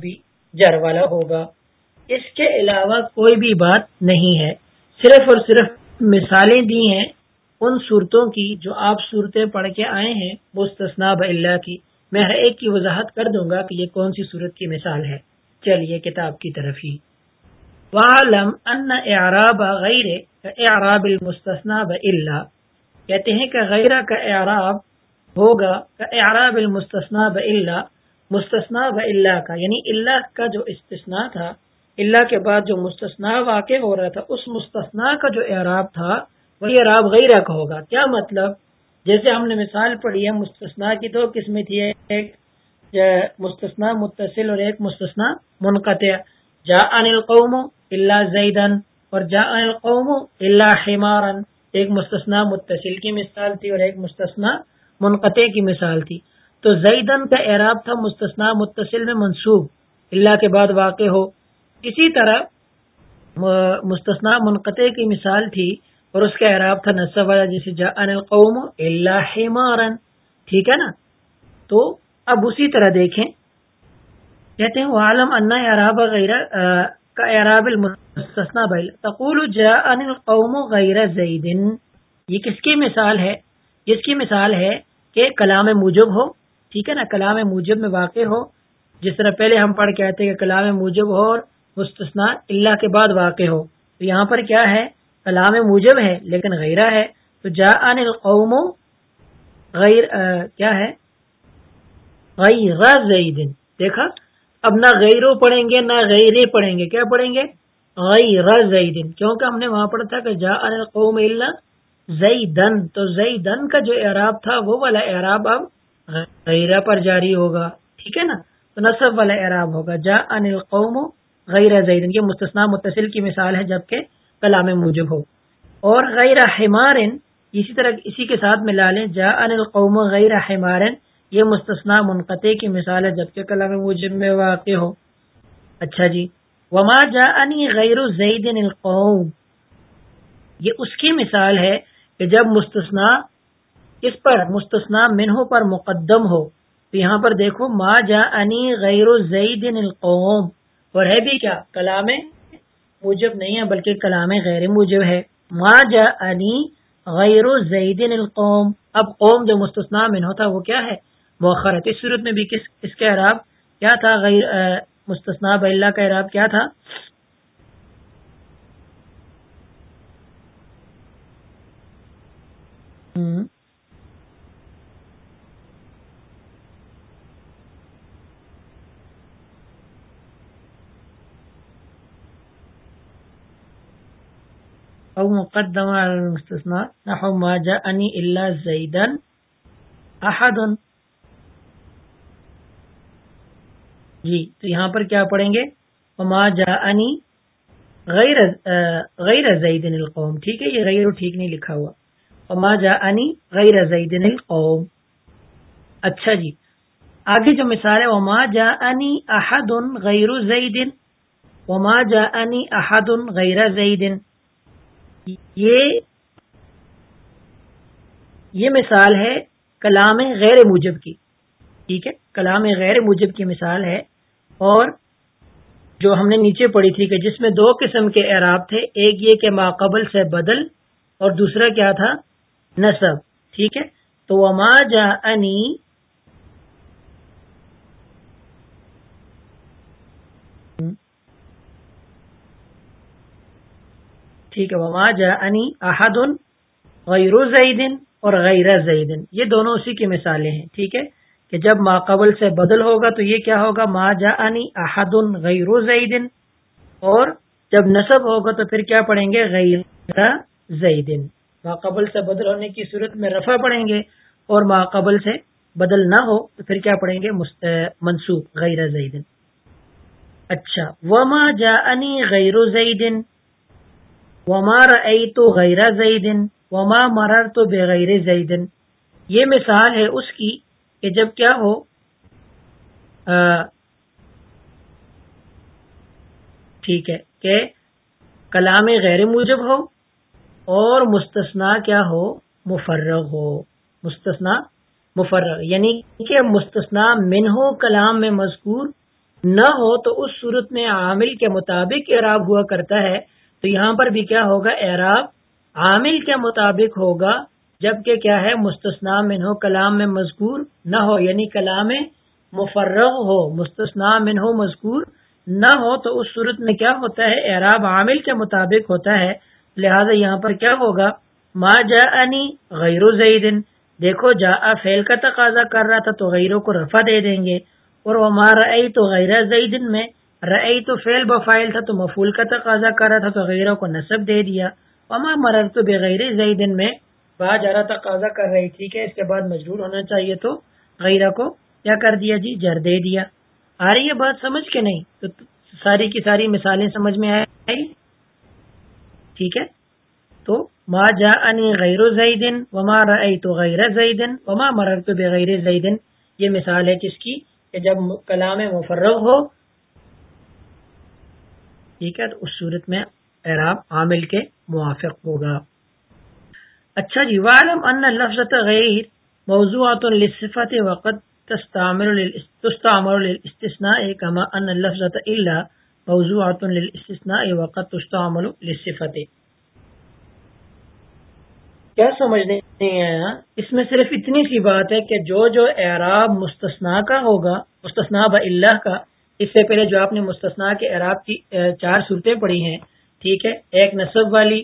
بھی جر والا ہوگا۔ اس کے علاوہ کوئی بھی بات نہیں ہے۔ صرف اور صرف مثالیں دی ہیں ان صورتوں کی جو آپ صورتیں پڑھ کے آئے ہیں مستثنا اللہ کی۔ میں ہر ایک کی وضاحت کر دوں گا کہ یہ کون سی صورت کی مثال ہے۔ چلیے کتاب کی طرف ہی۔ وعلم ان اعراب غیر اعراب المستثنا اللہ۔ کہتے ہیں کہ غیرہ کا اعراب ہوگا اعراب المستثنا اللہ۔ مستثنا ب اللہ کا یعنی اللہ کا جو استثناء تھا، اللہ کے بعد جو مستثنا واقع ہو رہا تھا، اس مستثنا کا جو اعراب تھا، وہی اعراب غیرہ کا ہوگا۔ کیا مطلب؟ جیسے ہم نے مثال پڑھی ہے مستثنا کی تو قسم تھی، ایک مستثنا متصل اور ایک مستثنا منقطع۔ جا ان القوم اللہ زیدن اور جا ان القوم اللہ حمارن ایک مستثنا متصل کی مثال تھی اور ایک مستثنا منقطع کی مثال تھی۔ تو زیدن کا اعراب تھا مستثنا متصل میں منصوب اللہ کے بعد واقع ہو۔ اسی طرح مستثنا منقطع کی مثال تھی اور اس کا اعراب تھا نصب والا جسے جا ان القوم اللہ حمارن ٹھیک ہے نا؟ تو اب اسی طرح دیکھیں۔ کہتے ہیں عالم انا اعراب غیر کا اعراب المستثنا بیل تقول جا ان القوم غیر زیدن یہ کس کی مثال ہے؟ جس کی مثال ہے کہ کلام موجب ہو۔ ٹھیک ہے نا، کلام موجب میں واقع ہو۔ جس طرح پہلے ہم پڑھ کے آتے کہ کلام موجب ہو اور مستثنا اللہ کے بعد واقع ہو۔ تو یہاں پر کیا ہے؟ کلام موجب ہے لیکن غیرہ ہے۔ تو جا ان القوم غیر کیا ہے؟ غیر زیدن۔ دیکھا؟ اب نہ غیرو پڑھیں گے، نہ غیر پڑھیں گے۔ کیا پڑھیں گے؟ غیر زیدن۔ کیونکہ ہم نے وہاں پڑھا تھا کہ جا ان القوم اللہ زیدن۔ تو زیدن کا جو اعراب تھا، وہ والا اعراب اب غیرہ پر جاری ہوگا، ٹھیک ہے نا؟ تو نصب والا اعراب ہوگا جا ان القوم غیر زیدن، یہ مستثنا متصل کی مثال ہے جبکہ کلام موجب ہو۔ اور غیر حمارن، اسی طرح اسی کے ساتھ ملا لیں جا ان القوم غیر حمارن، یہ مستثنا منقطع کی مثال ہے جبکہ کلام موجب میں واقع ہو۔ اچھا جی۔ وما جا انی غیر زیدن القوم، یہ اس کی مثال ہے کہ جب مستثنا اس پر مستثنا منہوں پر مقدم ہو، تو یہاں پر دیکھو، ما جا انی غیر زیدن القوم۔ اور ہے بھی کیا؟ کلام موجب نہیں ہے، بلکہ کلام غیر موجب ہے۔ ما جا انی غیر زیدن القوم۔ اب قوم جو مستثنا من ہوتا، وہ کیا ہے؟ مؤخر اس صورت میں بھی کس، اس کا اعراب کیا تھا؟ غیر مستثنا بلّہ کا اعراب کیا تھا؟ ہوں۔ او مقدم على المستثنى. نحو ما جاءني الا زيدا احد جی تو یہاں پر کیا پڑھیں گے؟ وما جاءني غیر غیر زید القوم. ٹھیک ہے، یہ غیر ٹھیک نہیں لکھا ہوا. وما جاءني غیر زید القوم. اچھا جی آگے جو مثال ہے، وما جاءني احد غیر زید وما جاءني احد غیر زید یہ یہ مثال ہے کلام غیر موجب کی، ٹھیک ہے؟ کلام غیر موجب کی مثال ہے اور جو ہم نے نیچے پڑھی تھی کہ جس میں دو قسم کے اعراب تھے، ایک یہ کہ ماقبل سے بدل اور دوسرا کیا تھا؟ نصب ٹھیک ہے؟ تو وما جا انی ٹھیک ہے، وما جا انی احد غیر زیدن اور غیر زیدن یہ دونوں اسی کی مثالیں ہیں، ٹھیک ہے؟ کہ جب ما قبل سے بدل ہوگا تو یہ کیا ہوگا؟ ما جا انی احد غیر زیدن اور جب نصب ہوگا تو پھر کیا پڑھیں گے؟ غیر زیدن ما قبل سے بدل ہونے کی صورت میں رفع پڑھیں گے اور ما قبل سے بدل نہ ہو تو پھر کیا پڑھیں گے؟ منصوب غیر زیدن اچھا وما جا انی غیر زیدن وما تو غیر زیدن وما مرر تو بغیر زیدن یہ مثال ہے اس کی کہ جب کیا ہو ٹھیک ہے، کہ کلام غیر موجب ہو اور مستثنا کیا ہو، مفرغ ہو۔ مستثنا مفرغ یعنی کہ مستثنا من ہو، کلام میں مذکور نہ ہو تو اس صورت میں عامل کے مطابق اعراب ہوا کرتا ہے۔ تو یہاں پر بھی کیا ہوگا؟ اعراب عامل کے مطابق ہوگا، جبکہ کیا ہے؟ مستثنا من ہو کلام میں مذکور نہ ہو یعنی کلام مفرغ ہو مستثنا من ہو مذکور نہ ہو، تو اس صورت میں کیا ہوتا ہے؟ اعراب عامل کے مطابق ہوتا ہے۔ لہذا یہاں پر کیا ہوگا؟ ما جا انی غیر زیدن، دیکھو جا فیل کا تقاضا کر رہا تھا تو غیروں کو رفع دے دیں گے۔ اور وہ مارا تو غیر زیدن میں رئی تو فیل بفائل تھا تو مفول کا تقاضا کر رہا تھا تو غیروں کو نصب دے دیا۔ وما مرر تو بغیر زیدن میں با جارا تقاضا کر رہی ٹھیک ہے اس کے بعد مجبور ہونا چاہیے تو غیرہ کو کیا کر دیا جی؟ جر دے دیا۔ آ رہی ہے بات سمجھ کے نہیں؟ تو ساری کی ساری مثالیں سمجھ میں آئی ٹھیک ہے۔ تو ما جا انی غیر زیدن وما رئی تو غیر زیدن وما مرر تو بغیر زیدن یہ مثال ہے کس کی کہ جب کلام مفرغ ہو ٹھیک ہے؟ تو اس صورت میں اعراب عامل کے موافق ہوگا۔ اچھا جی وعلم ان لفظ غیر موضوعات لصفت وقت تستعمل تستعمل للاستثناء كما ان اللفظ الا موضوعات للاستثناء وقت تستعمل للصفت کیا سمجھنے نہیں آیا اس میں صرف اتنی سی بات ہے کہ جو جو اعراب مستثنا کا ہوگا مستثنا با اللہ کا اس سے پہلے جو آپ نے مستثنا کے اعراب کی چار صورتیں پڑھی ہیں، ٹھیک ہے، ایک نصب والی،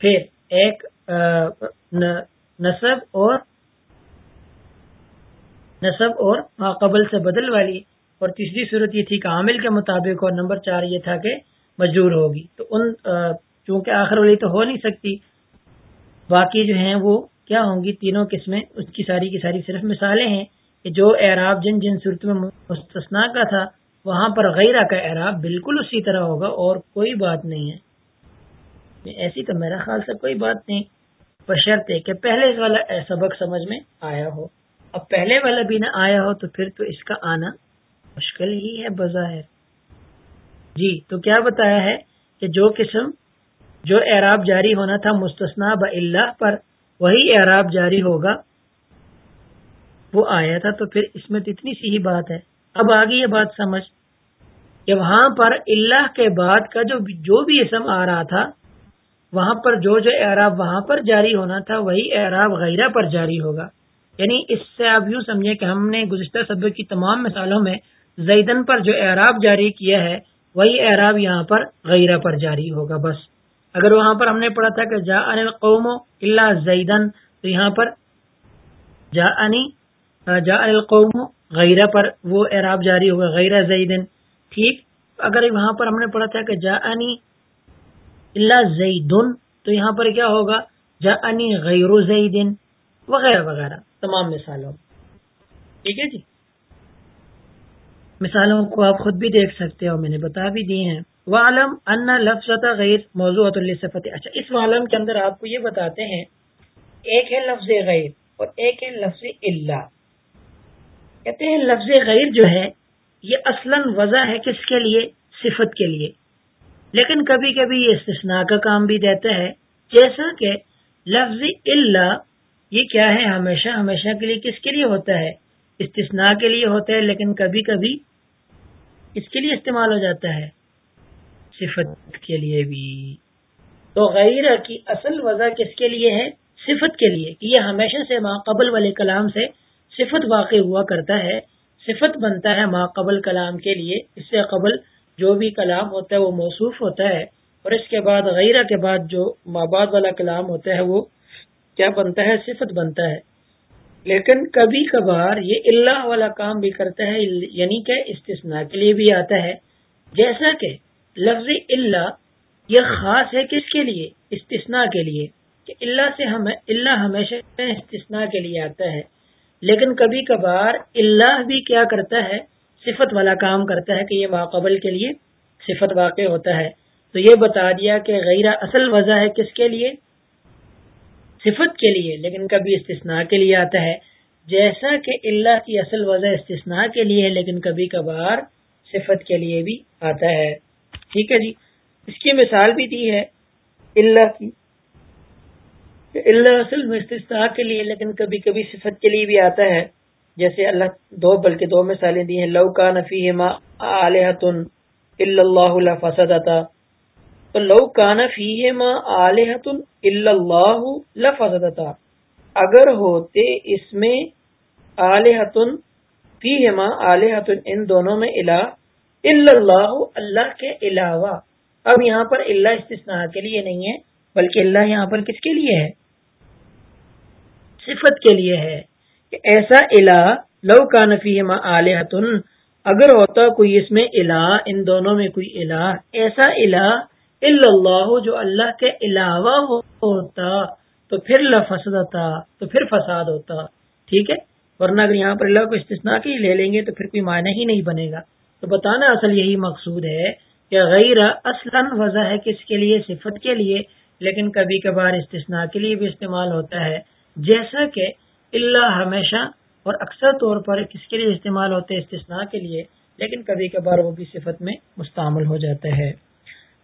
پھر ایک نصب اور نصب اور قبل سے بدل والی، اور تیسری صورت یہ تھی کہ عامل کے مطابق، اور نمبر چار یہ تھا کہ مجبور ہوگی۔ تو ان چونکہ آخر والی تو ہو نہیں سکتی، باقی جو ہیں وہ کیا ہوں گی؟ تینوں قسمیں، اس کی ساری کی ساری صرف مثالیں ہیں کہ جو اعراب جن جن صورت میں مستثنا کا تھا وہاں پر غیرہ کا اعراب بالکل اسی طرح ہوگا اور کوئی بات نہیں ہے۔ ایسی تو میرا خیال سے کوئی بات نہیں بشرط کہ پہلے والا سبق سمجھ میں آیا ہو۔ اب پہلے والا بھی نہ آیا ہو تو پھر تو اس کا آنا مشکل ہی ہے بظاہر۔ جی تو کیا بتایا ہے کہ جو قسم، جو اعراب جاری ہونا تھا مستثنا اللہ پر، وہی اعراب جاری ہوگا۔ وہ آیا تھا تو پھر اس میں تو اتنی سی ہی بات ہے۔ اب آگے یہ بات سمجھ۔ کہ وہاں پر اللہ کے بعد کا جو جو بھی اسم آ رہا تھا، وہاں پر جو جو اعراب وہاں پر جاری ہونا تھا، وہی اعراب غیرہ پر جاری ہوگا۔ یعنی اس سے آپ یوں سمجھیں کہ ہم نے گزشتہ سبق کی تمام مثالوں میں زیدن پر جو اعراب جاری کیا ہے، وہی اعراب یہاں پر غیرہ پر جاری ہوگا بس۔ اگر وہاں پر ہم نے پڑھا تھا کہ جا ان قوم اللہ زیدن، تو یہاں پر جا انی جا القوم غیرہ پر وہ اعراب جاری ہوگا غیر زیدن، ٹھیک؟ اگر وہاں پر ہم نے پڑھا تھا کہ جا انی اللہ زیدن، تو یہاں پر کیا ہوگا؟ جا انی غیر زیدن، وغیرہ وغیرہ، تمام مثالوں۔ ٹھیک ہے جی؟ مثالوں کو آپ خود بھی دیکھ سکتے ہو، میں نے بتا بھی دی ہیں۔ والم ان لفظ غیر موضوع اچھا اس والم کے اندر آپ کو یہ بتاتے ہیں، ایک ہے لفظ غیر اور ایک ہے لفظ اللہ کہتے ہیں لفظ غیر جو ہے، یہ اصلا وضع ہے کس کے لیے؟ صفت کے لیے۔ لیکن کبھی کبھی یہ استثناء کا کام بھی دیتا ہے۔ جیسا کہ لفظ اللہ یہ کیا ہے؟ ہمیشہ ہمیشہ کے لیے کس کے لیے ہوتا ہے؟ استثناء کے لیے ہوتا ہے، لیکن کبھی کبھی اس کے لیے استعمال ہو جاتا ہے۔ صفت کے لیے بھی۔ تو غیر کی اصل وضع کس کے لیے ہے؟ صفت کے لیے، کہ یہ ہمیشہ سے ما قبل والے کلام سے صفت واقع ہوا کرتا ہے، صفت بنتا ہے ما قبل کلام کے لیے، اس سے قبل جو بھی کلام ہوتا ہے وہ موصوف ہوتا ہے، اور اس کے بعد غیرہ کے بعد جو ماباد والا کلام ہوتا ہے وہ کیا بنتا ہے؟ صفت بنتا ہے۔ لیکن کبھی کبھار یہ اللہ والا کام بھی کرتا ہے یعنی کہ استثناء کے لیے بھی آتا ہے۔ جیسا کہ لفظ اللہ یہ خاص ہے کس کے لیے؟ استثناء کے لیے۔ کہ اللہ سے ہم اللہ ہمیشہ استثناء کے لیے آتا ہے۔ لیکن کبھی کبھار اللہ بھی کیا کرتا ہے؟ صفت والا کام کرتا ہے کہ یہ ماقبل کے لیے صفت واقع ہوتا ہے۔ تو یہ بتا دیا کہ غیر اصل وضع ہے کس کے لیے؟ صفت کے لیے، لیکن کبھی استثناء کے لیے آتا ہے۔ جیسا کہ اللہ کی اصل وضع استثناء کے لیے ہے، لیکن کبھی کبھار صفت کے لیے بھی آتا ہے۔ ٹھیک ہے جی اس کی مثال بھی دی ہے اللہ کی۔ اللہ اصل میں استثناء کے لیے، لیکن کبھی کبھی صفت کے لیے بھی آتا ہے۔ جیسے اللہ دو، بلکہ دو مثالیں دی ہیں۔ لو کا نفی ما آلہتن اللہ لفسدتا تو لو کان فیہما آلہتن الا اللہ لفسدتا اگر ہوتے اس میں آلہتن فیہما، آلہتن ان دونوں میں الہ اللہ اللہ کے علاوہ۔ اب یہاں پر اللہ استثناء کے لیے نہیں ہے، بلکہ اللہ یہاں پر کس کے لیے ہے؟ صفت کے لیے ہے کہ ایسا الہ لو کا نفی آلیہتن، اگر ہوتا کوئی اس میں الہ، ان دونوں میں کوئی الہ، ایسا الہ اللہ جو اللہ کے علاوہ ہوتا، تو پھر لفسدتا تو پھر فساد ہوتا، ٹھیک ہے؟ ورنہ اگر یہاں پر اللہ کو استثناء کی لے لیں گے تو پھر کوئی معنی ہی نہیں بنے گا۔ تو بتانا اصل یہی مقصود ہے کہ غیر اصلا وضع ہے کس کے لیے؟ صفت کے لیے، لیکن کبھی کبھار استثناء کے لیے بھی استعمال ہوتا ہے۔ جیسا کہ اللہ ہمیشہ اور اکثر طور پر کس کے لیے استعمال ہوتے ہیں استثناء کے لیے، لیکن کبھی کبھار وہ بھی صفت میں مستعمل ہو جاتا ہے۔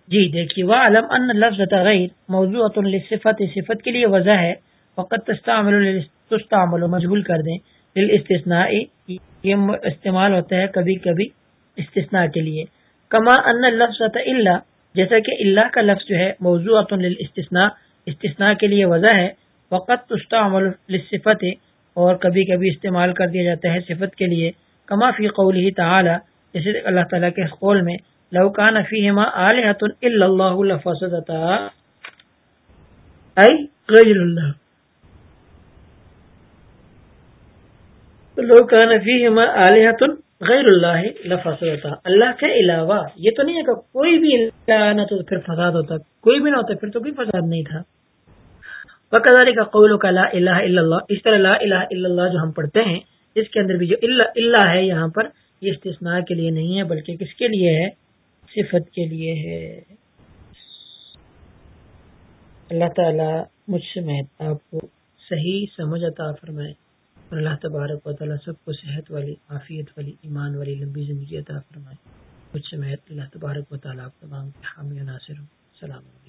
جی دیکھیے وہ علم ان لفظ تغیر موضوع صفت صفت کے لیے وضع ہے۔ وقت تستعمل تستعمل مجبول کر دیں۔ استثناء یہ استعمال ہوتا ہے کبھی کبھی استثناء کے لیے۔ کما ان لفظ اللہ جیسا کہ اللہ کا لفظ جو ہے موضوع استثناء استثناء کے لیے وضع ہے۔ وقت تستعمل لصفت اور کبھی کبھی استعمال کر دیا جاتا ہے صفت کے لیے، کما فی قول ہی تعالی، جیسے اللہ تعالیٰ کے قول میں لوکان فیہما آلہۃ اللہ لفسدتا۔ غیر اللہ۔ لوکان فیہما آلہۃ غیر اللہ لفسدتا۔ اللہ کے علاوہ، یہ تو نہیں ہے کہ کوئی بھی اللہ نہ تو پھر فساد ہوتا، کوئی بھی نہ ہوتا، پھر تو کوئی فساد نہیں تھا۔ وکذالک کا قول کا لا الہ الا اللہ اس طرح لا الہ الا اللہ جو ہم پڑھتے ہیں اس کے اندر بھی جو اللہ ہے، یہاں پر یہ استثناء کے لیے نہیں ہے، بلکہ کس کے لیے ہے؟ صفت کے لیے ہے۔ اللہ تعالی مجھ سے میں آپ کو صحیح سمجھ عطا فرمائے اور اللہ تبارک و تعالیٰ سب کو صحت والی، عافیت والی، ایمان والی، لمبی زندگی عطا فرمائے۔ مجھ سے میں اللہ تبارک و تعالیٰ آپ تمام حامی ناصر ہوں۔ سلام علیکم۔